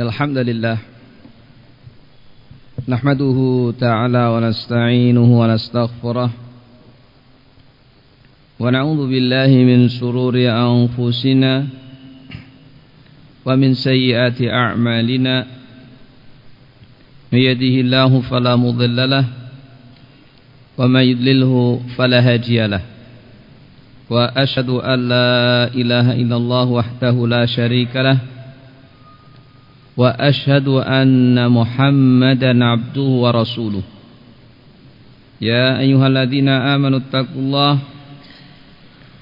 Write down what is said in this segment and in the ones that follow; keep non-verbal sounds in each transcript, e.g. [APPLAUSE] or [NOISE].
الحمد لله نحمده تعالى ونستعينه ونستغفره ونعوذ بالله من شرور أنفسنا ومن سيئات أعمالنا من يده الله فلا مضل له ومن يضلله فلا هادي له وأشهد أن لا إله إلا الله وحده لا شريك له وأشهد أن محمدا عبده ورسوله. يا أيها الذين آمنوا اتقوا الله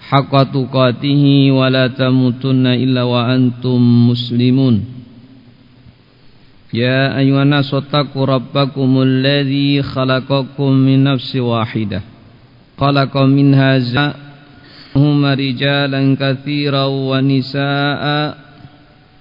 حق تقاته ولا تموتن إلا وأنتم مسلمون. يا أيها الناس اتقوا ربكم الذي خلقكم من نفس واحدة. خلق منها زهما رجالا كثيرا ونساء.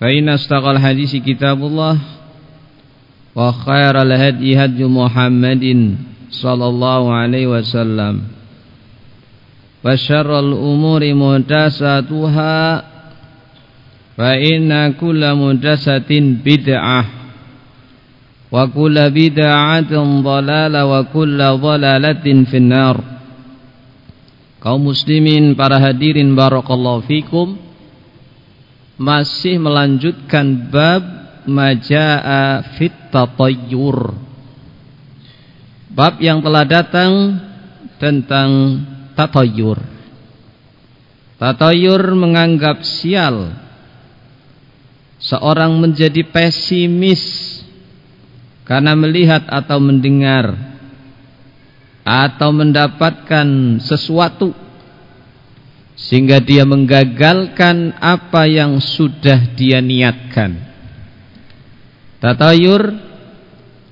فإن استقى الحديث كتاب الله وخير الهدي هدي محمد صلى الله عليه وسلم وشر الأمور مهدساتها فإن كل مهدسة بدعة وكل بدعة ضلالة وكل ضلالة في النار kaum muslimin para hadirin barakallahu fikum masih melanjutkan bab majaa fit tatayyur. Bab yang telah datang tentang tatayyur. Tatayyur menganggap sial seorang menjadi pesimis karena melihat atau mendengar atau mendapatkan sesuatu sehingga dia menggagalkan apa yang sudah dia niatkan. Tatayur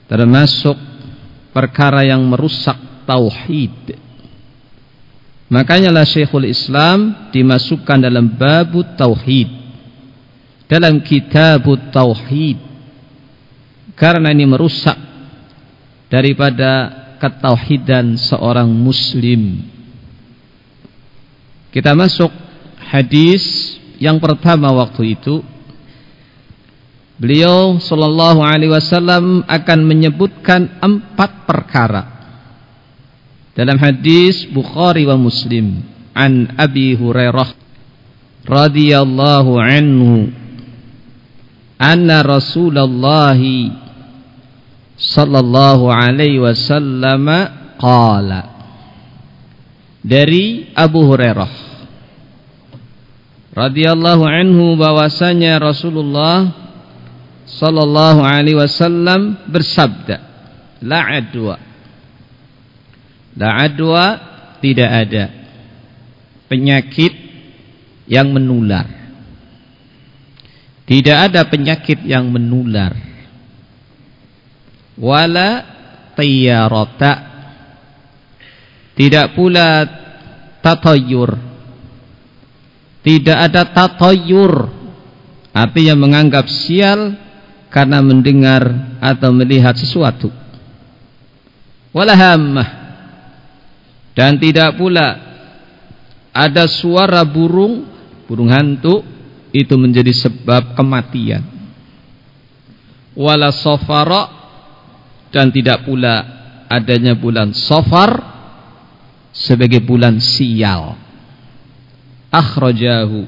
termasuk perkara yang merusak tauhid. Makanya lah Syekhul Islam dimasukkan dalam babu tauhid. Dalam kitab tauhid. Karena ini merusak daripada ketauhidan seorang muslim. Kita masuk hadis yang pertama waktu itu. Beliau sallallahu alaihi wasallam akan menyebutkan empat perkara. Dalam hadis Bukhari wa Muslim an Abi Hurairah radhiyallahu anhu anna Rasulullah sallallahu alaihi wasallam qala dari Abu Hurairah radhiyallahu anhu bahwasanya Rasulullah sallallahu alaihi wasallam bersabda la adwa. La adwa tidak ada. Penyakit yang menular. Tidak ada penyakit yang menular. Wala tiyarata tidak pula tatayur tidak ada tatoyur Artinya menganggap sial Karena mendengar atau melihat sesuatu. Walahamah Dan tidak pula Ada suara burung Burung hantu Itu menjadi sebab kematian. Wala sofara Dan tidak pula Adanya bulan sofar Sebagai bulan sial akhrajahu.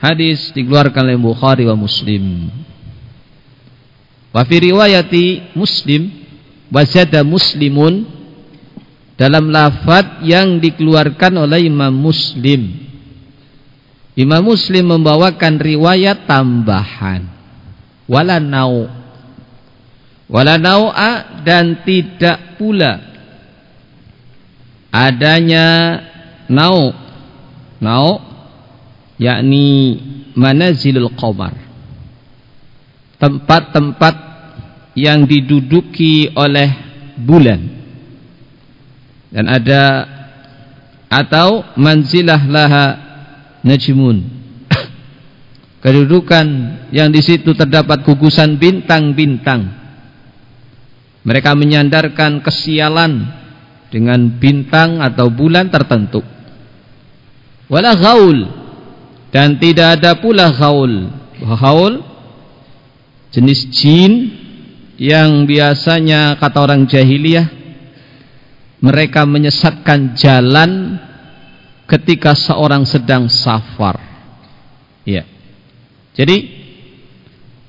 Hadis dikeluarkan oleh Bukhari wa Muslim. Wa fi riwayati Muslim wazada Muslimun dalam lafaz yang dikeluarkan oleh Imam Muslim. Imam Muslim membawakan riwayat tambahan. Wala nau. Wala nau'a dan tidak pula. Adanya nau Nau yakni manazilul qamar. tempat-tempat yang diduduki oleh bulan. Dan ada atau manzilah laha najmun. [COUGHS] Kedudukan yang di situ terdapat gugusan bintang-bintang. Mereka menyandarkan kesialan dengan bintang atau bulan tertentu wala ghaul dan tidak ada pula ghaul ghaul jenis jin yang biasanya kata orang jahiliyah mereka menyesatkan jalan ketika seorang sedang safar. Ya. Jadi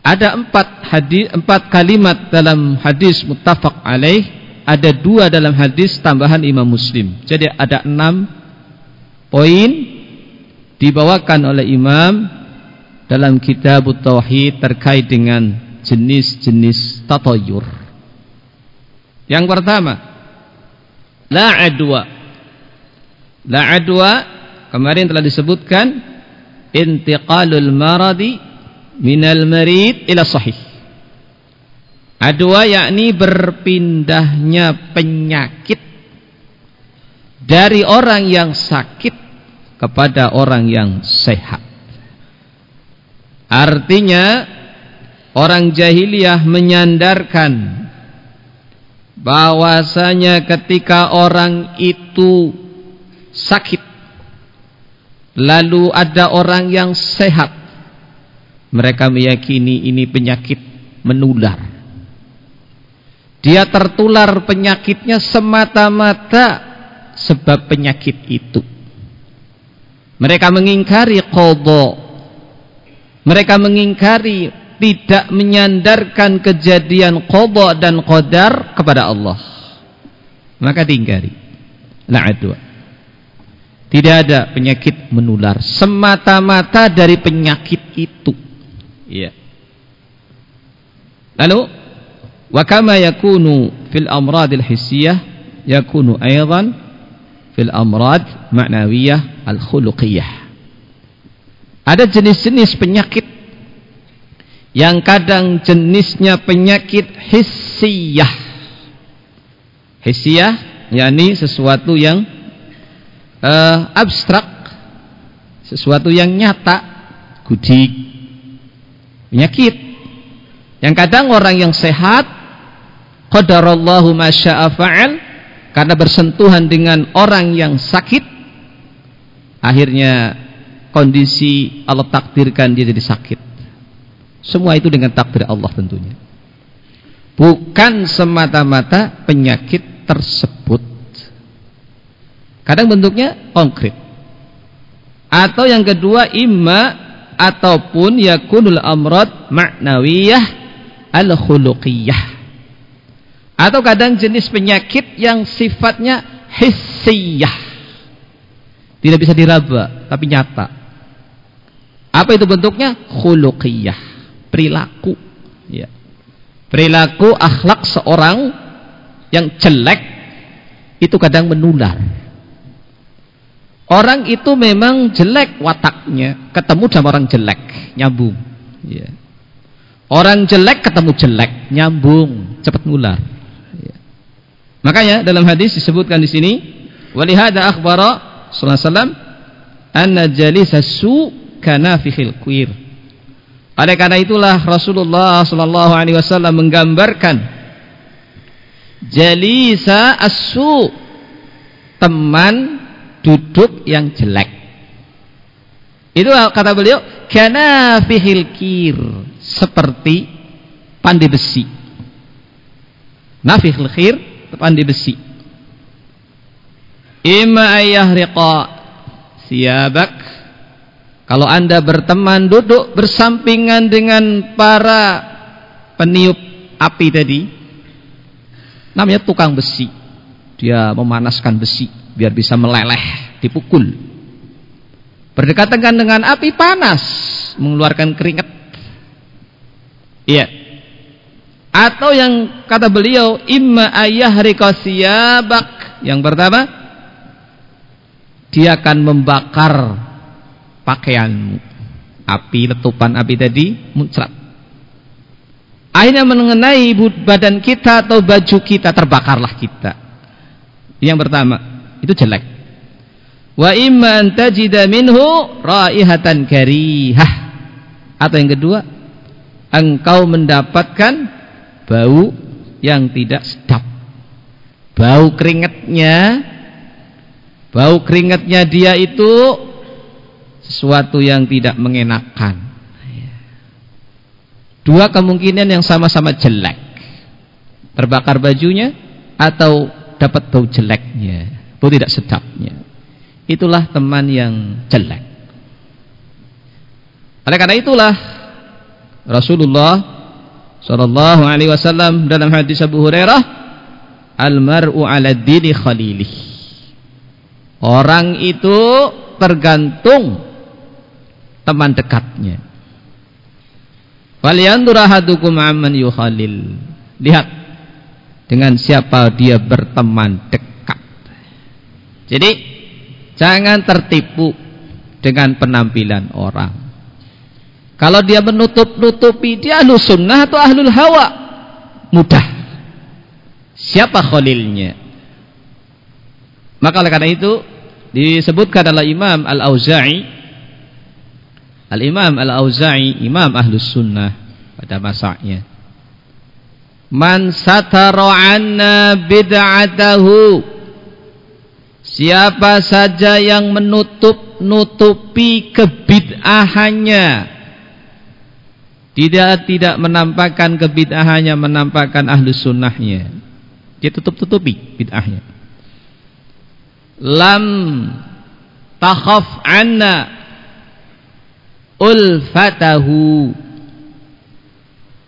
ada empat hadis, empat kalimat dalam hadis muttafaq alaih, ada dua dalam hadis tambahan Imam Muslim. Jadi ada enam poin dibawakan oleh Imam dalam kitab Tauhid terkait dengan jenis-jenis tatayur. Yang pertama, la adwa. La adwa kemarin telah disebutkan intiqalul maradi minal marid ila sahih. Adwa yakni berpindahnya penyakit dari orang yang sakit kepada orang yang sehat. Artinya orang jahiliyah menyandarkan bahwasanya ketika orang itu sakit lalu ada orang yang sehat mereka meyakini ini penyakit menular dia tertular penyakitnya semata-mata sebab penyakit itu mereka mengingkari qadha mereka mengingkari tidak menyandarkan kejadian qada dan qadar kepada Allah. Maka diingkari. La adwa. Tidak ada penyakit menular semata-mata dari penyakit itu. Iya. Lalu wa kama yakunu fil amradil hissiyah yakunu aidan fil amrad ma'nawiyah al khuluqiyah. Ada jenis-jenis penyakit yang kadang jenisnya penyakit hissiyah. Hissiyah yakni sesuatu yang uh, abstrak, sesuatu yang nyata, gudik. Penyakit yang kadang orang yang sehat qadarallahu masya'a fa'al karena bersentuhan dengan orang yang sakit akhirnya kondisi Allah takdirkan dia jadi sakit. Semua itu dengan takdir Allah tentunya. Bukan semata-mata penyakit tersebut. Kadang bentuknya konkret. Atau yang kedua imma ataupun yakunul amrad ma'nawiyah al-khuluqiyah. Atau kadang jenis penyakit yang sifatnya hissiyah. Tidak bisa diraba, tapi nyata. Apa itu bentuknya? Khuluqiyah, perilaku. Ya. Perilaku akhlak seorang yang jelek itu kadang menular. Orang itu memang jelek wataknya, ketemu sama orang jelek, nyambung. Ya. Orang jelek ketemu jelek, nyambung, cepat nular. Ya. Makanya dalam hadis disebutkan di sini, walihada akhbara sallallahu alaihi wasallam anna jalisa su kanafihil kuir. Oleh karena itulah Rasulullah sallallahu alaihi wasallam menggambarkan jalisa asu teman duduk yang jelek. Itu kata beliau kanafihil kir seperti pandai besi. Nafihil khir pandai besi. Ima ayah riqa siabak. Kalau anda berteman duduk bersampingan dengan para peniup api tadi namanya tukang besi. Dia memanaskan besi biar bisa meleleh dipukul. Berdekatan dengan api panas mengeluarkan keringat. Iya atau yang kata beliau imma ayah rikosiyabak yang pertama dia akan membakar pakaianmu. Api letupan api tadi muncrat. akhirnya mengenai badan kita atau baju kita terbakarlah kita yang pertama itu jelek wa imma an tajida minhu raihatan karihah atau yang kedua engkau mendapatkan bau yang tidak sedap bau keringatnya bau keringatnya dia itu sesuatu yang tidak mengenakan Dua kemungkinan yang sama-sama jelek. Terbakar bajunya atau dapat bau jeleknya, bau tidak sedapnya. Itulah teman yang jelek. Oleh karena itulah Rasulullah sallallahu alaihi wasallam dalam hadis Abu Hurairah, "Al-mar'u 'ala dini khalilih." Orang itu tergantung teman dekatnya. Falyandur ahadukum amman yukhalil. Lihat dengan siapa dia berteman dekat. Jadi jangan tertipu dengan penampilan orang. Kalau dia menutup-nutupi dia ahlu sunnah atau ahlul hawa mudah. Siapa khalilnya? Maka oleh karena itu disebutkan adalah Imam Al-Auza'i Al-Imam Al-Auza'i Imam Ahlus Sunnah pada masanya Man satara anna bid'atahu Siapa saja yang menutup-nutupi kebid'ahannya Tidak tidak menampakkan kebid'ahannya Menampakkan ahlus sunnahnya. Dia tutup-tutupi bid'ahnya. Lam takhaf anna ulfatahu.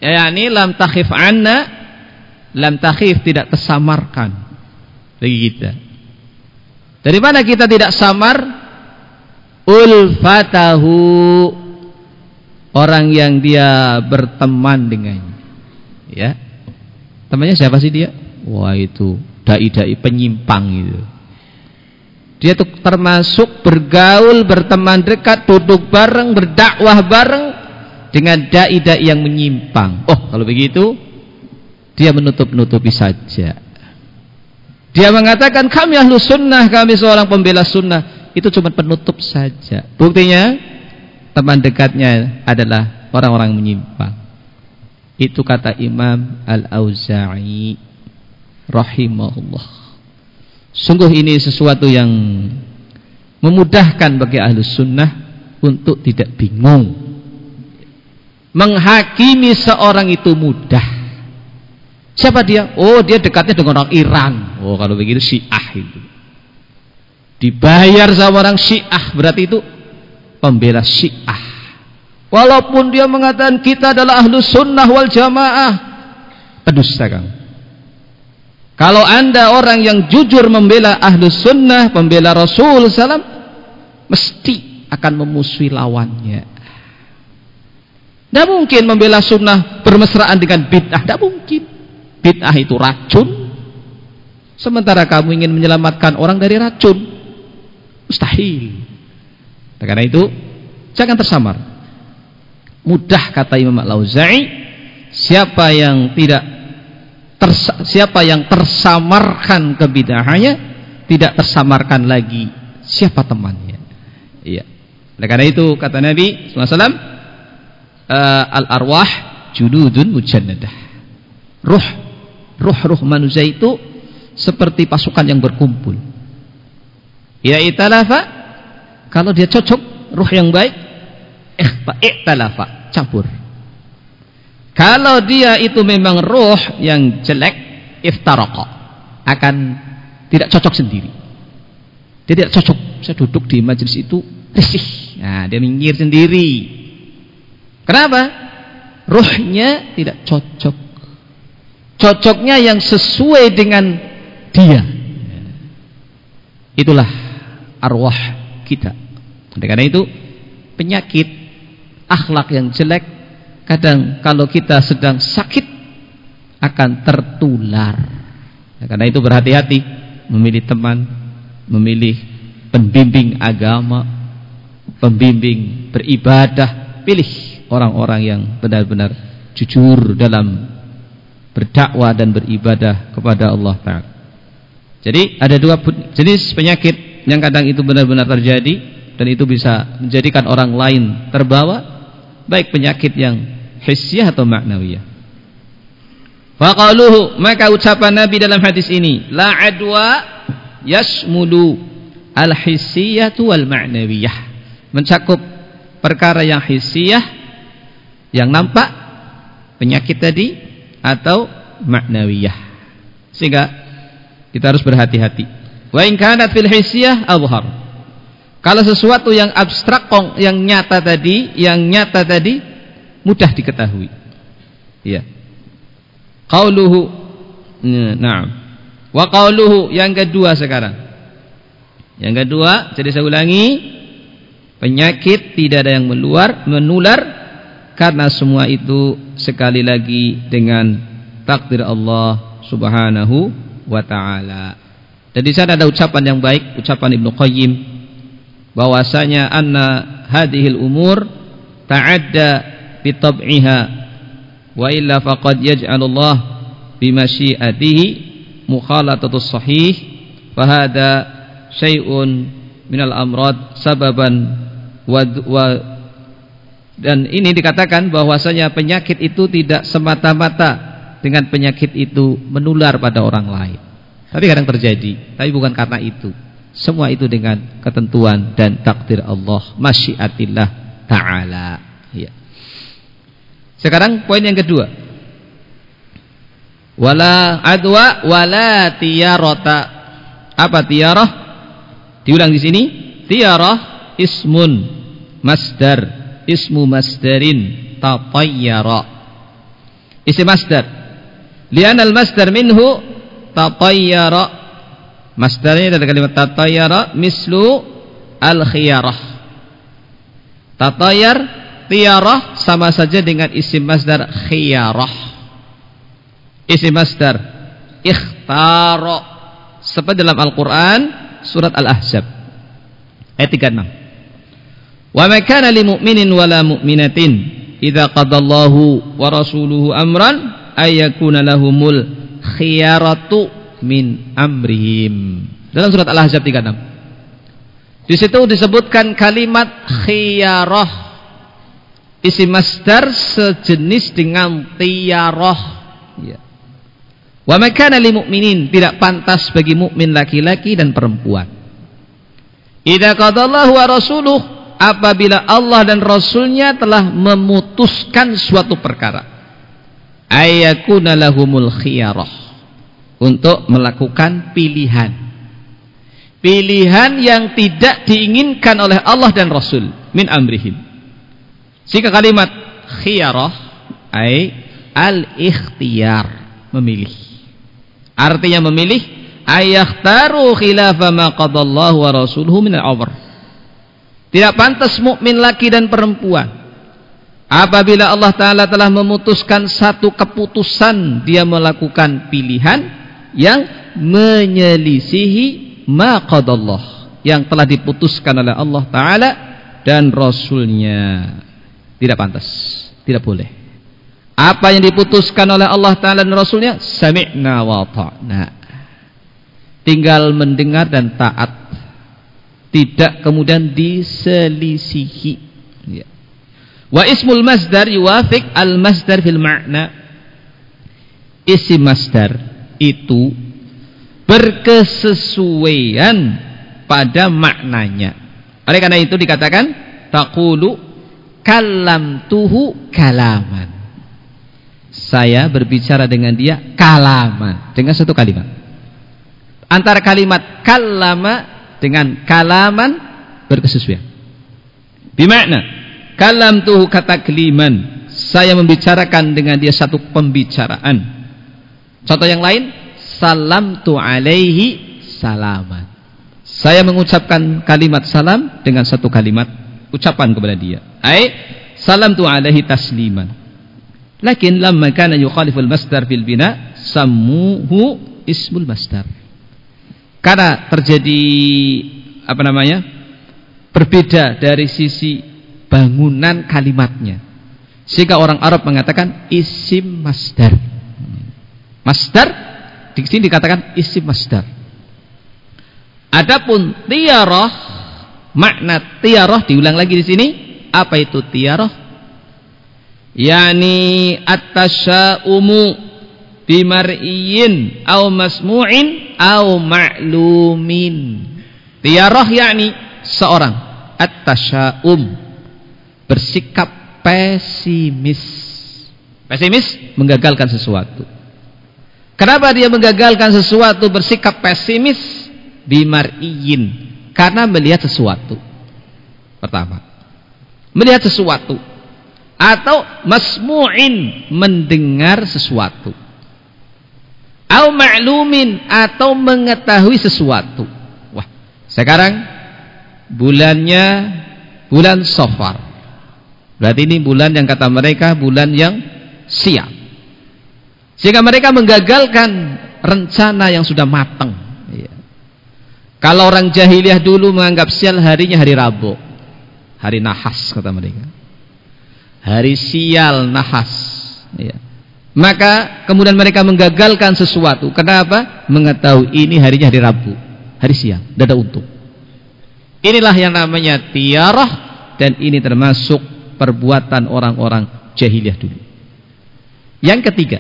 Yakni lam takhif anna lam takhif tidak tersamarkan. Bagi kita. Dari mana kita tidak samar? Ulfatahu orang yang dia berteman dengannya ya temannya siapa sih dia wah itu dai-dai penyimpang itu dia tuh termasuk bergaul, berteman dekat, duduk bareng, berdakwah bareng dengan dai-dai yang menyimpang. Oh, kalau begitu dia menutup-nutupi saja. Dia mengatakan kami ahlu sunnah, kami seorang pembela sunnah. Itu cuma penutup saja. Buktinya teman dekatnya adalah orang-orang menyimpang. Itu kata Imam Al-Auza'i rahimahullah. Sungguh ini sesuatu yang memudahkan bagi ahlu sunnah untuk tidak bingung. Menghakimi seorang itu mudah. Siapa dia? Oh dia dekatnya dengan orang Iran. Oh kalau begitu Syiah itu. Dibayar sama orang Syiah berarti itu pembela Syiah. Walaupun dia mengatakan kita adalah ahlu sunnah wal jamaah. Pedusta. Kalau anda orang yang jujur membela ahlu sunnah, membela Rasul salam, mesti akan memusuhi lawannya. Tidak mungkin membela sunnah bermesraan dengan bid'ah. Tidak mungkin. Bid'ah itu racun. Sementara kamu ingin menyelamatkan orang dari racun. Mustahil. Karena itu, jangan tersamar. Mudah kata Imam Al-Auza'i, siapa yang tidak tersa, siapa yang tersamarkan kebidahannya tidak tersamarkan lagi siapa temannya. Iya. Oleh karena itu kata Nabi uh, eh, al arwah jududun mujannadah. Ruh ruh-ruh manusia itu seperti pasukan yang berkumpul. Ya italafa kalau dia cocok ruh yang baik ikhfa iktalafa campur kalau dia itu memang roh yang jelek, iftaroko akan tidak cocok sendiri. Dia tidak cocok. Saya duduk di majelis itu risih. Nah, dia minggir sendiri. Kenapa? Rohnya tidak cocok. Cocoknya yang sesuai dengan dia. Itulah arwah kita. Karena itu penyakit akhlak yang jelek kadang kalau kita sedang sakit akan tertular. Ya, karena itu berhati-hati memilih teman, memilih pembimbing agama, pembimbing beribadah, pilih orang-orang yang benar-benar jujur dalam berdakwah dan beribadah kepada Allah Ta'ala. Jadi ada dua jenis penyakit yang kadang itu benar-benar terjadi dan itu bisa menjadikan orang lain terbawa baik penyakit yang hissiyah atau maknawiyah. Faqaluhu maka ucapan Nabi dalam hadis ini la adwa yasmulu al hissiyatu wal ma'nawiyah mencakup perkara yang hissiyah yang nampak penyakit tadi atau maknawiyah sehingga kita harus berhati-hati. Wa in kanat fil hisyah abhar. Kalau sesuatu yang abstrak yang nyata tadi, yang nyata tadi mudah diketahui. Ya. Qauluhu na'am. Wa qauluhu yang kedua sekarang. Yang kedua, jadi saya ulangi, penyakit tidak ada yang meluar, menular karena semua itu sekali lagi dengan takdir Allah Subhanahu wa taala. Dan di sana ada ucapan yang baik, ucapan Ibnu Qayyim bahwasanya anna hadhil umur ta'adda bi tab'iha wa illa faqad yaj'alullah bi masyiatihi mukhalatatus sahih fa hadha syai'un minal amrad sababan wa dan ini dikatakan bahwasanya penyakit itu tidak semata-mata dengan penyakit itu menular pada orang lain. Tapi kadang terjadi, tapi bukan karena itu. Semua itu dengan ketentuan dan takdir Allah, masyiatillah taala. Ya. Sekarang poin yang kedua. Wala adwa wala tiyarata. Apa tiyarah? Diulang di sini. Tiyarah ismun masdar, ismu masdarin tatayyara. Isim masdar Lian al-masdar minhu tatayyara. Masdarnya dari kalimat tatayyara mislu al-khiyarah. Tatayyar tiyarah sama saja dengan isim masdar khiyarah. Isim masdar ikhtara. Seperti dalam Al-Qur'an surat Al-Ahzab ayat 36. Wa ma kana lil mu'minin wala mu'minatin idza qadallahu wa rasuluhu amran ayakuna lahumul khiyaratu min amrihim. Dalam surat Al-Ahzab 36. Di situ disebutkan kalimat khiyarah. Isi masdar sejenis dengan tiyarah. Ya. Wa makana lil mu'minin tidak pantas bagi mukmin laki-laki dan perempuan. Idza qadallahu wa rasuluh apabila Allah dan Rasulnya telah memutuskan suatu perkara ayakuna lahumul khiyarah untuk melakukan pilihan. Pilihan yang tidak diinginkan oleh Allah dan Rasul min amrihim. Jika kalimat khiyarah ay al-ikhtiyar memilih. Artinya memilih ayakhtaru khilafa ma qadallahu wa rasuluhu min al-amr tidak pantas mukmin laki dan perempuan. Apabila Allah Ta'ala telah memutuskan satu keputusan Dia melakukan pilihan Yang menyelisihi maqadallah Yang telah diputuskan oleh Allah Ta'ala Dan Rasulnya. Tidak pantas Tidak boleh. Apa yang diputuskan oleh Allah Ta'ala dan Rasulnya? Sami'na wa ta'na. Tinggal mendengar dan taat. Tidak kemudian diselisihi. Ya. Wa ismul masdar yuwafiq al masdar fil ma'na. Isim masdar itu berkesesuaian pada maknanya. Oleh karena itu dikatakan taqulu kalam tuhu kalaman. Saya berbicara dengan dia kalaman dengan satu kalimat. Antara kalimat kalama dengan kalaman berkesesuaian. Bimakna kalam tuh kata keliman saya membicarakan dengan dia satu pembicaraan contoh yang lain salam tu alaihi salaman saya mengucapkan kalimat salam dengan satu kalimat ucapan kepada dia ai salam tu alaihi tasliman lakin lamma kana yukhaliful masdar fil bina sammuhu ismul masdar karena terjadi apa namanya berbeda dari sisi bangunan kalimatnya. Sehingga orang Arab mengatakan isim masdar. Masdar di sini dikatakan isim masdar. Adapun tiarah makna tiarah diulang lagi di sini apa itu tiarah? Yani at-tasya'umu bimar'iyin au masmu'in au ma'lumin. Tiarah yakni seorang at-tasya'um bersikap pesimis. Pesimis menggagalkan sesuatu. Kenapa dia menggagalkan sesuatu bersikap pesimis? Bimar'iyin. Karena melihat sesuatu. Pertama. Melihat sesuatu. Atau masmu'in. Mendengar sesuatu. Au ma'lumin. Atau mengetahui sesuatu. Wah sekarang bulannya bulan Safar. Berarti ini bulan yang kata mereka bulan yang siap sehingga mereka menggagalkan rencana yang sudah matang. Iya. kalau orang jahiliyah dulu menganggap sial harinya hari Rabu hari nahas kata mereka. Hari sial nahas. Ya. maka kemudian mereka menggagalkan sesuatu. Kenapa? Mengetahui ini harinya hari Rabu hari sial tidak ada untung. Inilah yang namanya tiarah dan ini termasuk perbuatan orang-orang jahiliyah dulu. Yang ketiga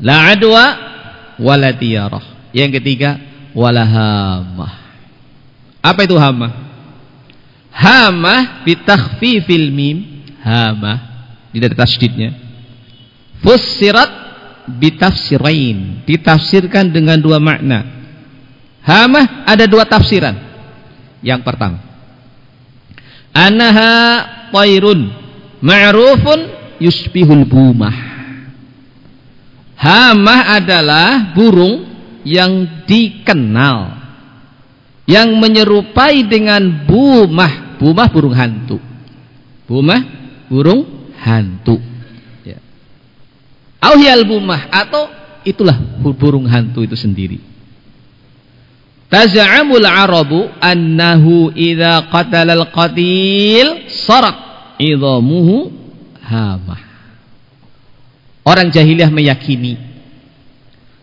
la adwa wala tiarah yang ketiga wala hamah. Apa itu hamah? Hamah bitakhfifil mim. Hamah tidak ada tasdidnya fussirat bitafsirain. Ditafsirkan dengan dua makna. Hamah ada dua tafsiran. Yang pertama anaha tairun ma'rufun yusbihul bumah hamah adalah burung yang dikenal yang menyerupai dengan bumah Bumah burung hantu. Bumah burung hantu. Ya. Auhial bumah atau itulah burung hantu itu sendiri. Taz'amul arabu annahu idza qatala al-qatil sarak idhamuhu hamah. Orang jahiliyah meyakini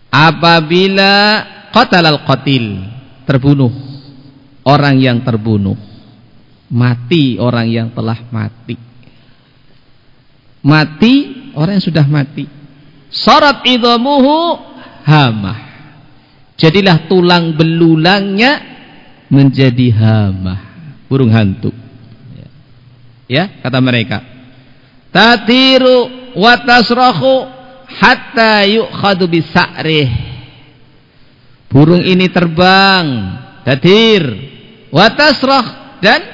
apabila qatala al-qatil terbunuh orang yang terbunuh mati orang yang telah mati. Mati orang yang sudah mati. Sarat idhamuhu hamah. Jadilah tulang belulangnya menjadi hamah. Burung hantu. Ya kata mereka. Tatiru wa hatta yukhadu bisa'rih burung ini terbang tatir wa tasrah dan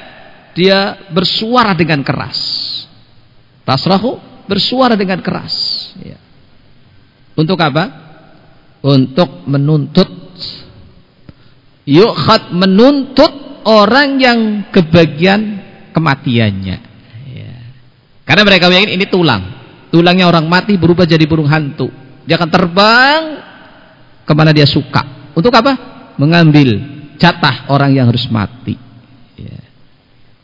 dia bersuara dengan keras. Tasrahu bersuara dengan keras. Ya. Untuk apa? Untuk menuntut yukhat menuntut orang yang kebagian kematiannya. Ya. Karena mereka meyakini ini tulang. Tulangnya orang mati berubah jadi burung hantu. Dia akan terbang ke mana dia suka. Untuk apa? Mengambil jatah orang yang harus mati.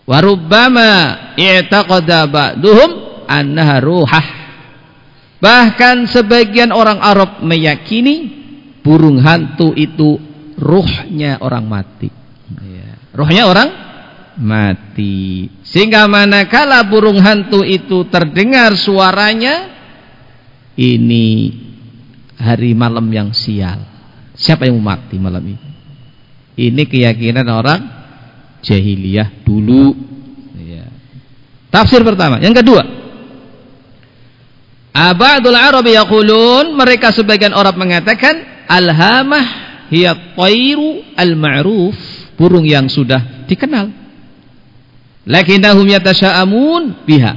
Warubbama i'taqada ba'duhum annaha ruhah. Bahkan sebagian orang Arab meyakini burung hantu itu ruhnya orang mati. Ya. Ruhnya orang mati. Sehingga manakala burung hantu itu terdengar suaranya ini hari malam yang sial. Siapa yang mati malam ini? Ini keyakinan orang jahiliyah dulu. Ya. Tafsir pertama. Yang kedua, Abadul Arab yaqulun mereka sebagian orang mengatakan alhamah hiya tairu al-ma'ruf, burung yang sudah dikenal. Lakinnahum yatasha'amun biha.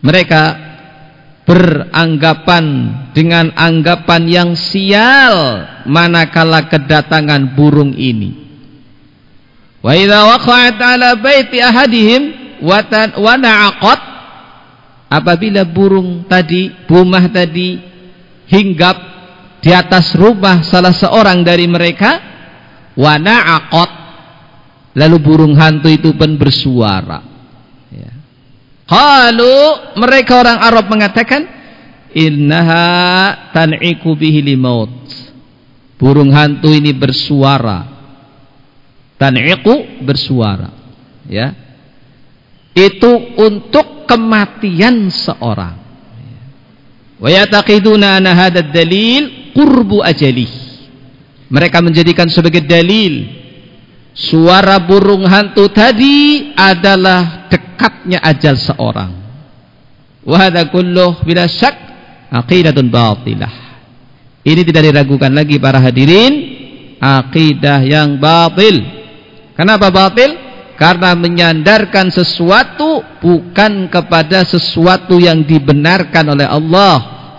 Mereka beranggapan dengan anggapan yang sial manakala kedatangan burung ini Wa idza waqa'at 'ala baiti ahadihim wa na'aqat apabila burung tadi, bumah tadi hinggap di atas rumah salah seorang dari mereka wa na'aqat lalu burung hantu itu pun bersuara ya. Mereka orang Arab mengatakan innaha tan'iku bihi limaut. Burung hantu ini bersuara. Tan'iku bersuara. Ya. Itu untuk kematian seorang. Wa yataqiduna anna dalil qurbu ajalih. Mereka menjadikan sebagai dalil suara burung hantu tadi adalah dekatnya ajal seorang. Wa hadza kulluh bila syak aqidatun batilah. Ini tidak diragukan lagi para hadirin, akidah yang batil. Kenapa batil? Karena menyandarkan sesuatu bukan kepada sesuatu yang dibenarkan oleh Allah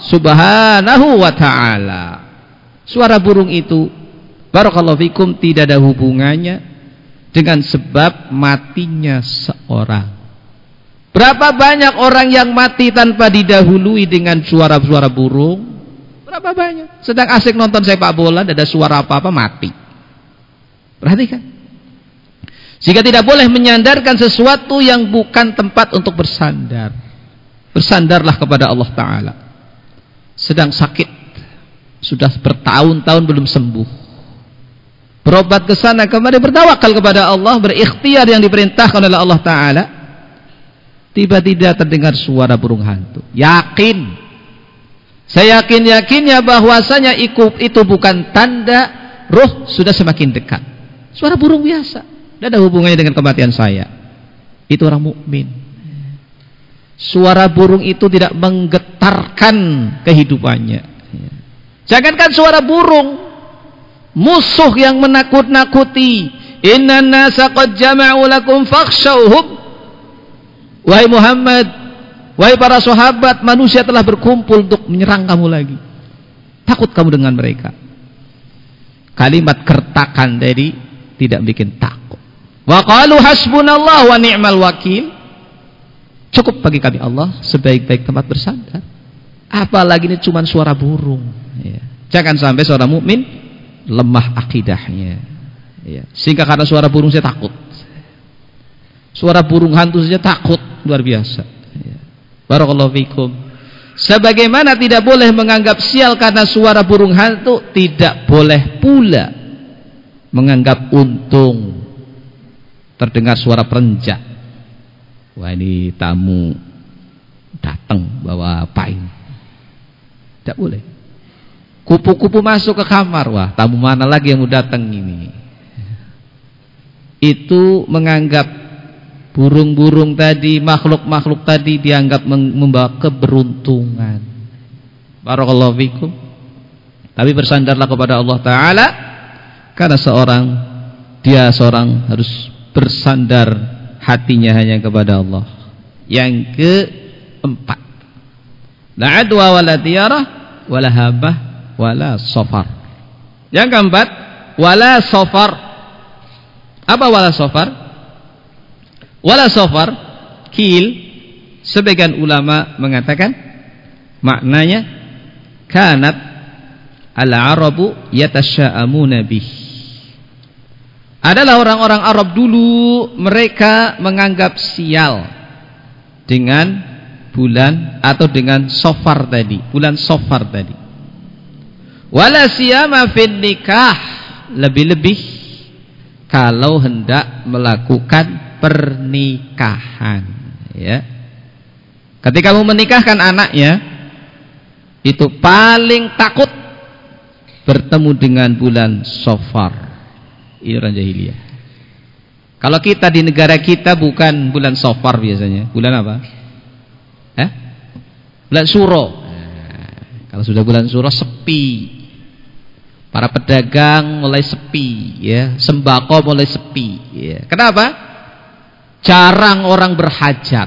Subhanahu wa taala. Suara burung itu barakallahu fikum tidak ada hubungannya dengan sebab matinya seorang. Berapa banyak orang yang mati tanpa didahului dengan suara-suara burung? Berapa banyak? Sedang asik nonton sepak bola, ada suara apa-apa mati. Perhatikan. Jika tidak boleh menyandarkan sesuatu yang bukan tempat untuk bersandar. Bersandarlah kepada Allah Ta'ala. Sedang sakit. Sudah bertahun-tahun belum sembuh. Berobat ke sana kemari bertawakal kepada Allah. Berikhtiar yang diperintahkan oleh Allah Ta'ala tiba-tiba terdengar suara burung hantu. Yakin. Saya yakin-yakinnya bahwasanya itu bukan tanda roh sudah semakin dekat. Suara burung biasa. Tidak ada hubungannya dengan kematian saya. Itu orang mukmin. Suara burung itu tidak menggetarkan kehidupannya. Jangankan suara burung, musuh yang menakut-nakuti. Inna nasa qad jama'u lakum fakhshawhum Wahai Muhammad, wahai para sahabat, manusia telah berkumpul untuk menyerang kamu lagi. Takut kamu dengan mereka. Kalimat kertakan tadi tidak bikin takut. Wa qalu hasbunallah wa ni'mal wakil. Cukup bagi kami Allah sebaik-baik tempat bersandar. Apalagi ini cuma suara burung. Ya. Jangan sampai seorang mukmin lemah akidahnya. Ya. Sehingga karena suara burung saya takut. Suara burung hantu saja takut luar biasa. Ya. Barakallahu fikum. Sebagaimana tidak boleh menganggap sial karena suara burung hantu, tidak boleh pula menganggap untung terdengar suara perenjak. Wah ini tamu datang bawa pain. Tidak boleh. Kupu-kupu masuk ke kamar, wah tamu mana lagi yang mau datang ini? Itu menganggap burung-burung tadi, makhluk-makhluk tadi dianggap membawa keberuntungan. Barakallahu fikum. Tapi bersandarlah kepada Allah taala karena seorang dia seorang harus bersandar hatinya hanya kepada Allah. Yang keempat. La adwa wala tiarah wala safar. Yang keempat, wala safar. Apa wala safar? Wala sofar kil sebagian ulama mengatakan maknanya kanat al-arabu yatasya'amuna bih adalah orang-orang Arab dulu mereka menganggap sial dengan bulan atau dengan sofar tadi bulan sofar tadi wala siyama fin nikah. Lebih-lebih kalau hendak melakukan pernikahan ya. Ketika mau menikahkan anaknya itu paling takut bertemu dengan bulan Sofar ini orang jahiliyah. Kalau kita di negara kita bukan bulan Sofar biasanya. Bulan apa? Eh? bulan Suro. Nah, kalau sudah bulan Suro sepi para pedagang mulai sepi ya sembako mulai sepi ya kenapa Jarang orang berhajat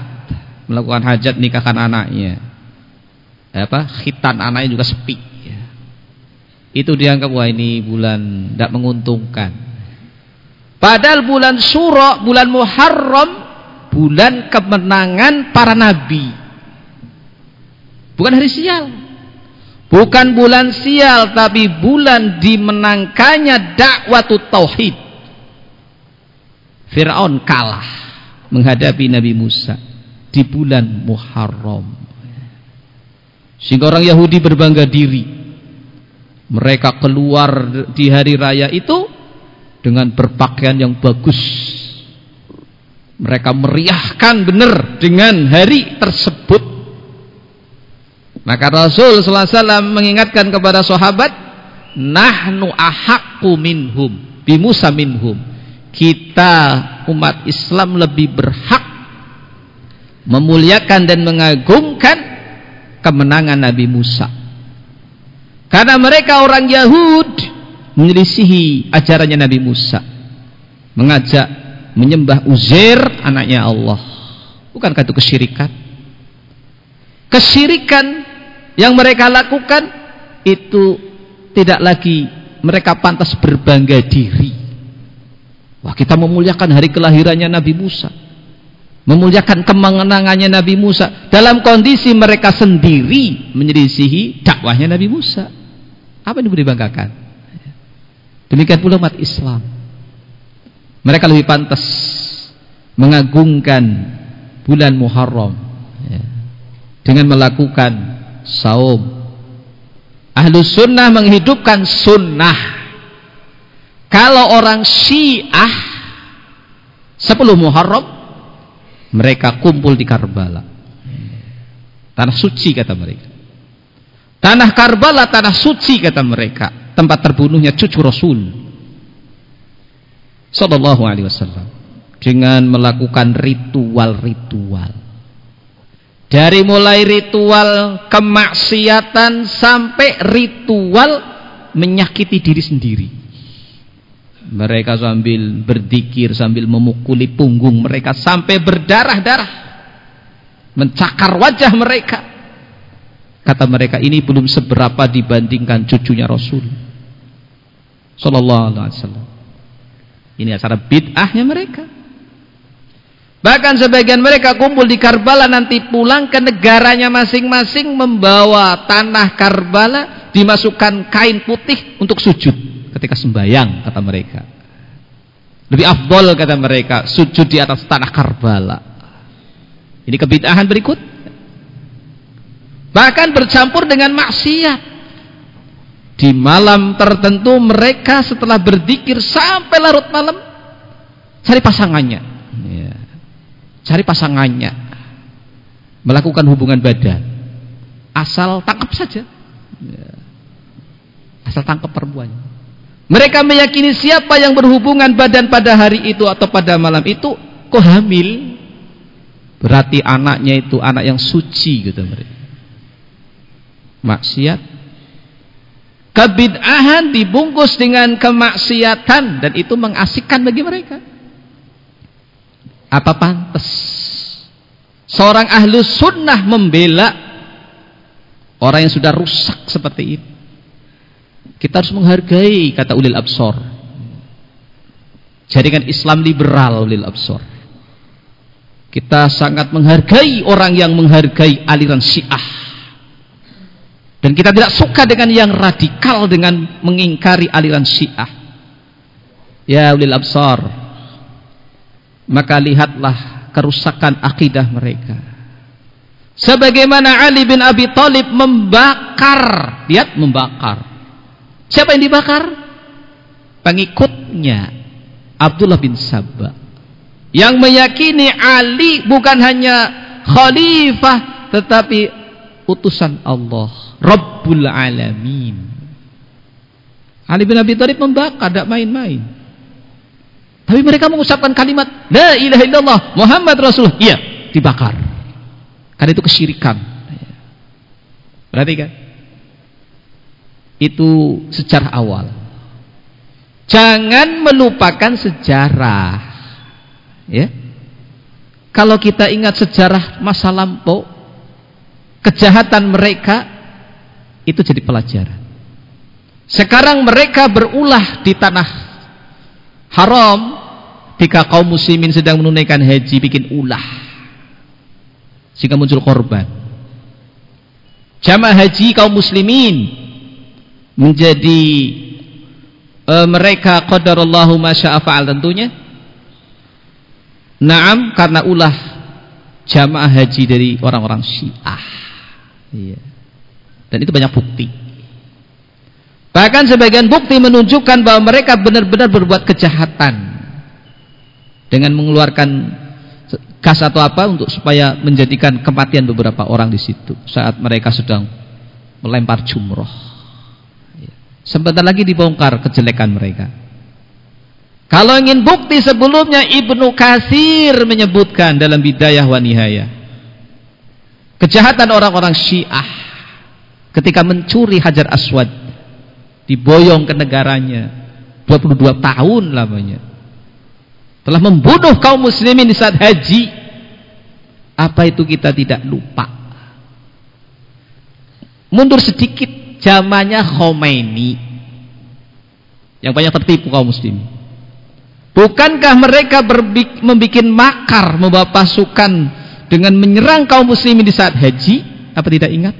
melakukan hajat nikahkan anaknya. Apa? Khitan anaknya juga sepi. Ya. Itu dianggap wah ini bulan tidak menguntungkan. Padahal bulan Suro, bulan Muharram, bulan kemenangan para nabi. Bukan hari sial. Bukan bulan sial tapi bulan dimenangkannya dakwah tauhid. Firaun kalah menghadapi Nabi Musa. di bulan Muharram. Sehingga orang Yahudi berbangga diri. Mereka keluar di hari raya itu dengan berpakaian yang bagus. Mereka meriahkan benar dengan hari tersebut. Maka Rasul SAW mengingatkan kepada sahabat, nahnu ahakku minhum, bimusa minhum. Kita umat Islam lebih berhak memuliakan dan mengagungkan kemenangan Nabi Musa. Karena mereka orang Yahud menyelisihi ajarannya Nabi Musa. Mengajak menyembah Uzair anaknya Allah. Bukankah itu kesyirikan? Kesyirikan yang mereka lakukan itu tidak lagi mereka pantas berbangga diri. Wah, kita memuliakan hari kelahirannya Nabi Musa. Memuliakan kemenangannya Nabi Musa. Dalam kondisi mereka sendiri menyelisihi dakwahnya Nabi Musa. Apa yang dibanggakan demikian pula umat Islam. Mereka lebih pantas mengagungkan bulan Muharram ya, dengan melakukan saum. Ahlu sunnah menghidupkan sunnah. Kalau orang syiah 10 Muharram mereka kumpul di Karbala. Tanah suci kata mereka. Tanah Karbala tanah suci kata mereka. Tempat terbunuhnya cucu Rasul. Sallallahu alaihi wasallam. Dengan melakukan ritual-ritual dari mulai ritual kemaksiatan sampai ritual menyakiti diri sendiri mereka sambil berzikir, sambil memukuli punggung mereka sampai berdarah-darah. Mencakar wajah mereka. Kata mereka ini belum seberapa dibandingkan cucunya Rasul. Sallallahu alaihi wasallam. Ini acara bid'ahnya mereka. Bahkan sebagian mereka kumpul di Karbala nanti pulang ke negaranya masing-masing membawa tanah Karbala dimasukkan kain putih untuk sujud ketika sembayang kata mereka. Lebih afdol kata mereka sujud di atas tanah Karbala. Ini kebid'ahan berikut. Bahkan bercampur dengan maksiat. Di malam tertentu mereka setelah berzikir sampai larut malam cari pasangannya. Ya. Cari pasangannya melakukan hubungan badan asal tangkap saja ya. asal tangkap perempuannya mereka meyakini siapa yang berhubungan badan pada hari itu atau pada malam itu kok hamil. Berarti anaknya itu anak yang suci gitu mereka. Maksiat. Kebid'ahan dibungkus dengan kemaksiatan dan itu mengasikkan bagi mereka. Apa pantas? Seorang ahlu sunnah membela orang yang sudah rusak seperti itu. Kita harus menghargai kata ulil absor. Jadikan Islam liberal ulil absor. Kita sangat menghargai orang yang menghargai aliran syiah. Dan kita tidak suka dengan yang radikal dengan mengingkari aliran syiah. Ya ulil absor. Maka lihatlah kerusakan akidah mereka. Sebagaimana Ali bin Abi Thalib membakar, lihat membakar. Siapa yang dibakar? Pengikutnya Abdullah bin Sabah. Yang meyakini Ali bukan hanya khalifah tetapi utusan Allah. Rabbul Alamin. Ali bin Abi Thalib membakar tidak main-main tapi mereka mengucapkan kalimat La ilaha illallah Muhammad Rasulullah iya dibakar karena itu kesyirikan berarti kan itu sejarah awal. Jangan melupakan sejarah. Ya. Kalau kita ingat sejarah masa lampau, kejahatan mereka itu jadi pelajaran. Sekarang mereka berulah di tanah haram ketika kaum muslimin sedang menunaikan haji bikin ulah sehingga muncul korban. Jamaah haji kaum muslimin menjadi uh, mereka qadarallahu masya'afa'al tentunya Naam karena ulah jamaah haji dari orang-orang Syiah. Iya. Dan itu banyak bukti. Bahkan sebagian bukti menunjukkan bahwa mereka benar-benar berbuat kejahatan dengan mengeluarkan gas atau apa untuk supaya menjadikan kematian beberapa orang di situ saat mereka sedang melempar jumroh. Iya. Sebentar lagi dibongkar kejelekan mereka. Kalau ingin bukti sebelumnya Ibnu Kasir menyebutkan dalam Bidayah wa Nihayah kejahatan orang-orang Syiah ketika mencuri Hajar Aswad diboyong ke negaranya. 22 tahun lamanya. Telah membunuh kaum muslimin di saat haji. Apa itu kita tidak lupa? Mundur sedikit zamannya Khomeini. Yang banyak tertipu kaum muslimin bukankah mereka membuat makar membawa pasukan dengan menyerang kaum muslimin di saat haji? Apa tidak ingat?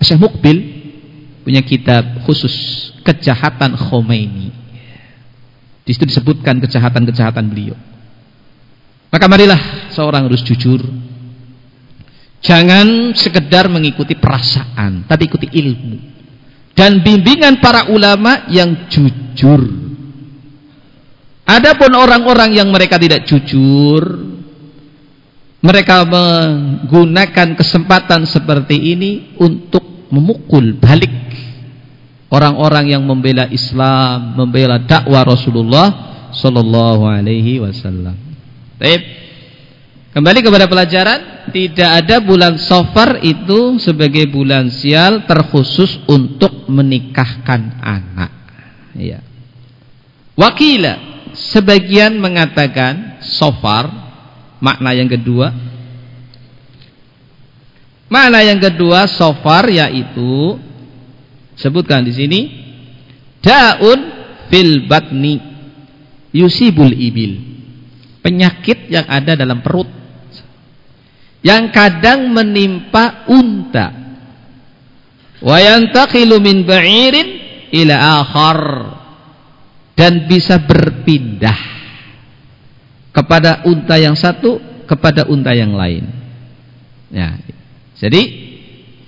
Syekh Mukbil punya kitab khusus kejahatan Khomeini. Di situ disebutkan kejahatan-kejahatan beliau. Maka marilah seorang harus jujur. Jangan sekedar mengikuti perasaan, tapi ikuti ilmu. Dan bimbingan para ulama yang jujur. Adapun orang-orang yang mereka tidak jujur, mereka menggunakan kesempatan seperti ini untuk memukul balik orang-orang yang membela Islam, membela dakwah Rasulullah sallallahu alaihi wasallam. Baik. Kembali kepada pelajaran, tidak ada bulan Safar itu sebagai bulan sial terkhusus untuk menikahkan anak. Ya. Wakila sebagian mengatakan Safar makna yang kedua Mana yang kedua sofar yaitu sebutkan di sini daun fil batni yusibul ibil. Penyakit yang ada dalam perut. Yang kadang menimpa unta. Wa yantaqilu min ba'irin ila akhar. Dan bisa berpindah kepada unta yang satu kepada unta yang lain. Ya. Jadi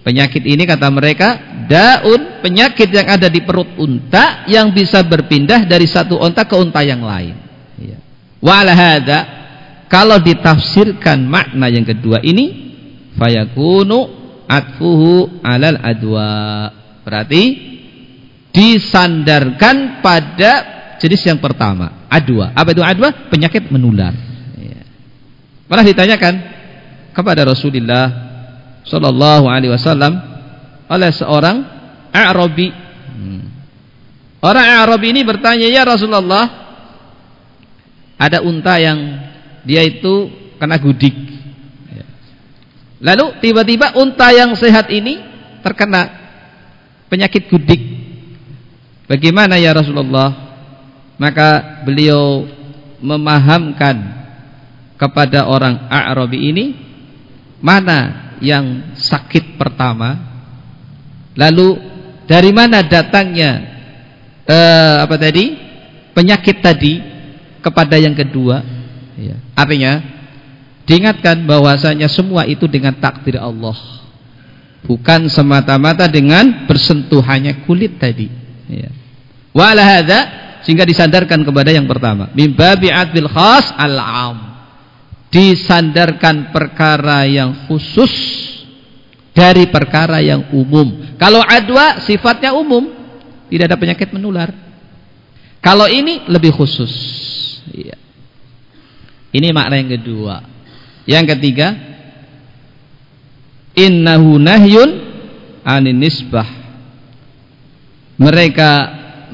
penyakit ini kata mereka daun penyakit yang ada di perut unta yang bisa berpindah dari satu unta ke unta yang lain. Ya. Walahada kalau ditafsirkan makna yang kedua ini fayakunu atfuhu alal adwa. Berarti disandarkan pada jenis yang pertama, adwa. Apa itu adwa? Penyakit menular. Pernah ditanyakan kepada Rasulullah Sallallahu Alaihi Wasallam oleh seorang Arabi. Orang Arabi ini bertanya, ya Rasulullah, ada unta yang dia itu kena gudik. Lalu tiba-tiba unta yang sehat ini terkena penyakit gudik. Bagaimana ya Rasulullah? Maka beliau memahamkan kepada orang Arabi ini mana yang sakit pertama lalu dari mana datangnya eh, apa tadi? Penyakit tadi kepada yang kedua? Ya. artinya diingatkan bahwasanya semua itu dengan takdir Allah. Bukan semata-mata dengan bersentuhannya kulit tadi. Ya. walahada sehingga disandarkan kepada yang pertama. Mimbabi adil khas al-am. Disandarkan perkara yang khusus dari perkara yang umum. Kalau adwa sifatnya umum, tidak ada penyakit menular. Kalau ini lebih khusus. Iya. Ini makna yang kedua. Yang ketiga, innahu nahyun anin nisbah. Mereka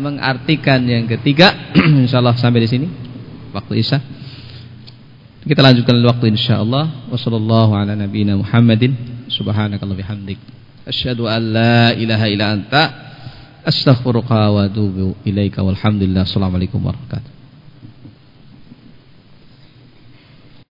mengartikan yang ketiga, [CLEARS THROAT] insyaallah sampai di sini waktu Isya. Kita lanjutkan waktu insyaallah. Wassallallahu ala nabiyyina Muhammadin subhanakallah bihamdik. Asyhadu an la ilaha illa anta astaghfiruka wa atubu ilaika walhamdulillah. Assalamualaikum warahmatullahi wabarakatuh.